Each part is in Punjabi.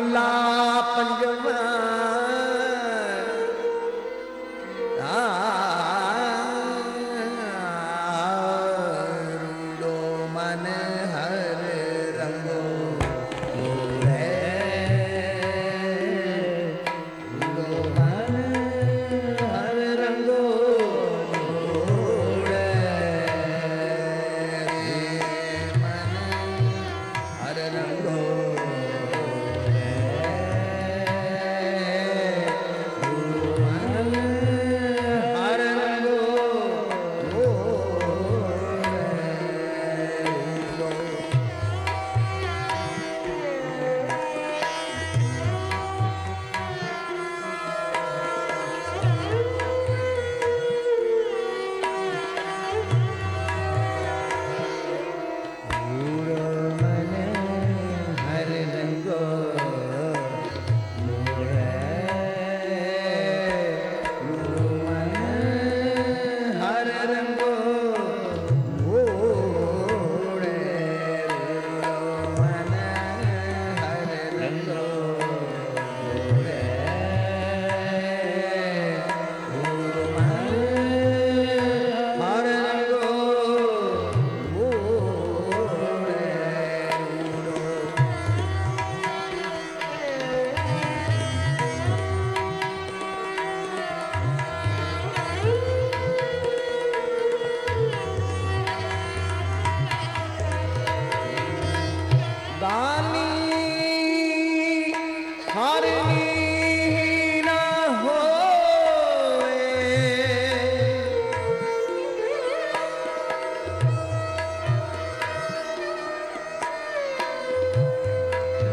Allah.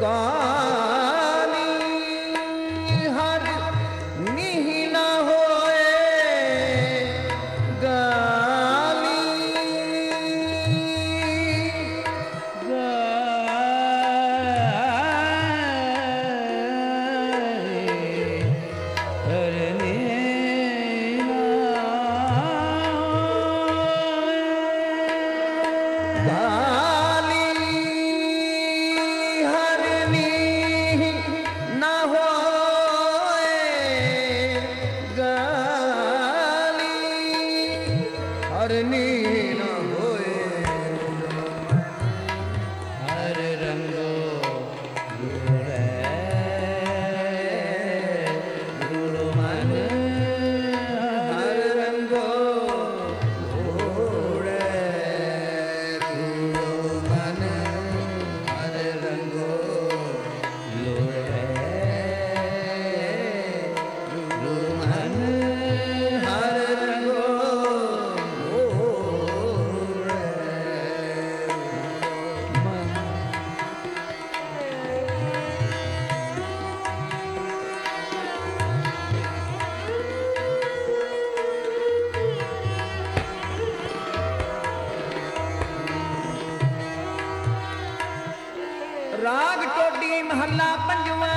পানি হার মিহিনা হয়ে গালি গা love and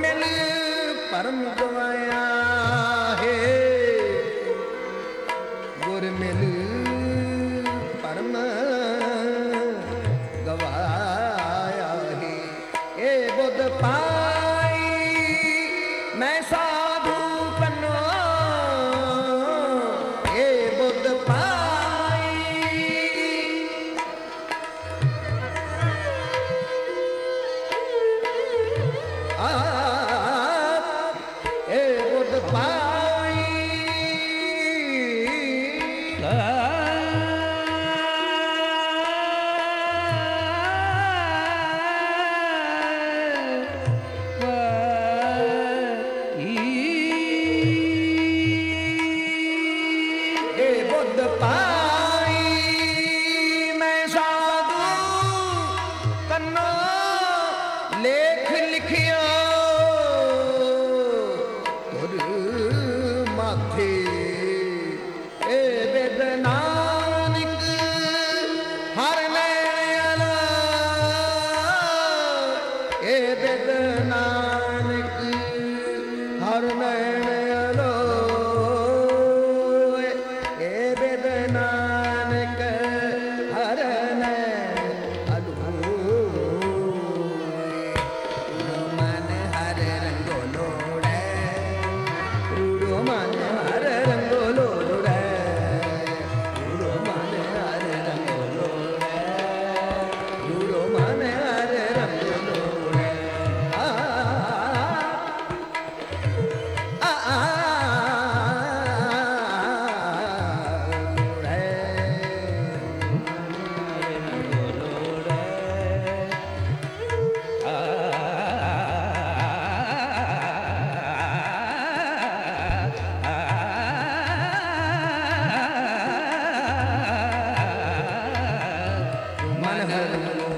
ਮਿਲ ਪਰਮ ਗਵਾਇਆ ਬੁੱਧ ਮੈਂ ਸਾਧੂ ਕੰਨੋ ਲੇਖ ਲਿਖਿਓ ਤੁਰ ਮਾਥੇ ਏ ਬੇਦਨਾ ਹਰ ਨੈਣ ਅਲ। Señor.